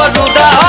গরুদা